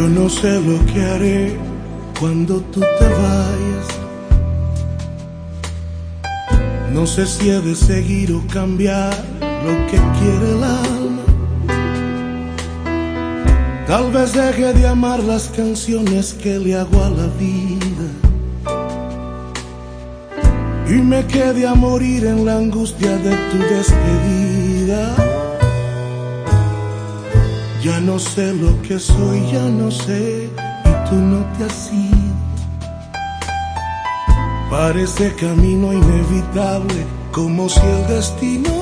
Yo no sé lo que haré cuando tú te vayas. No sé si he de seguir o cambiar lo que quiere el alma. Tal vez deje de amar las canciones que le hago a la vida. Y me quede a morir en la angustia de tu despedida. No sé lo que soy, ya no sé, y tú no te has ido. Parece camino inevitable, como si el destino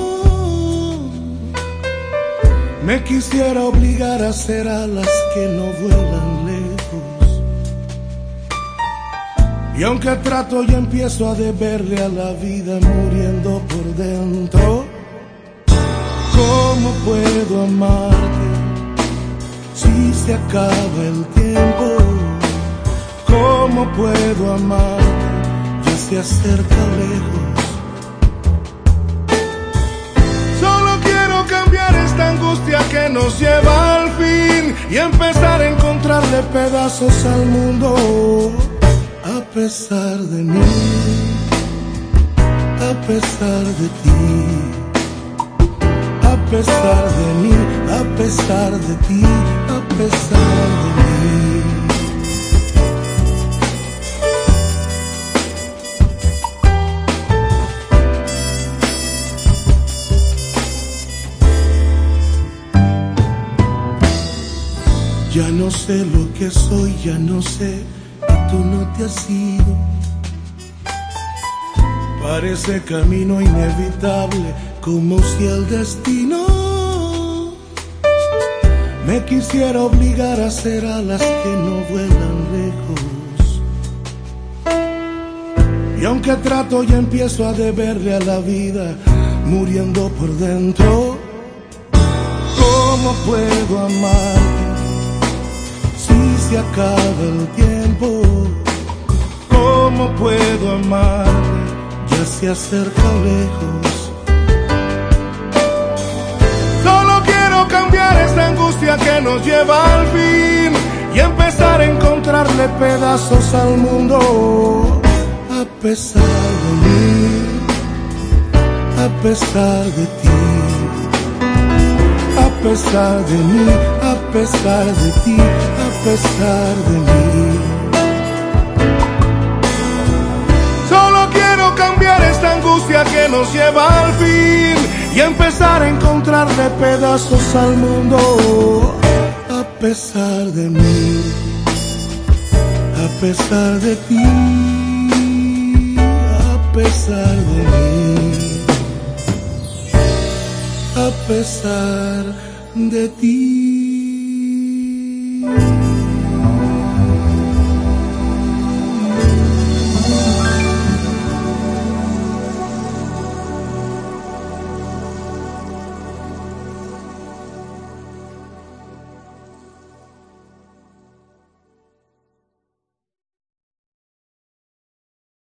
me quisiera obligar a ser alas que no vuelan lejos. Y aunque trato y empiezo a deberle a la vida muriendo por dentro, ¿cómo puedo amarte? Se acaba el tiempo? ¿Cómo puedo amarte? Ya se acerca lejos. Solo quiero cambiar esta angustia que nos lleva al fin y empezar a encontrarle pedazos al mundo. A pesar de mí, a pesar de ti a pesar de mí, a pesar de ti, Ya no sé lo que soy, ya no sé, y tú no te has ido. Parece camino inevitable, como si el destino me quisiera obligar a ser alas que no vuelan lejos. Y aunque trato y empiezo a deberle a la vida, muriendo por dentro, ¿cómo puedo amarte si se acaba el tiempo? ¿Cómo puedo amarte? Ya se acerca lejos. Quiero cambiar esta angustia que nos lleva al fin y empezar a encontrarle pedazos al mundo. A pesar de mí, a pesar de ti, a pesar de mí, a pesar de ti, a pesar de mí. Solo quiero cambiar esta angustia que nos lleva al fin y empezar a encontrarle pedazos al mundo. A pesar de mí, a pesar de ti, a pesar de mí, a pesar de ti.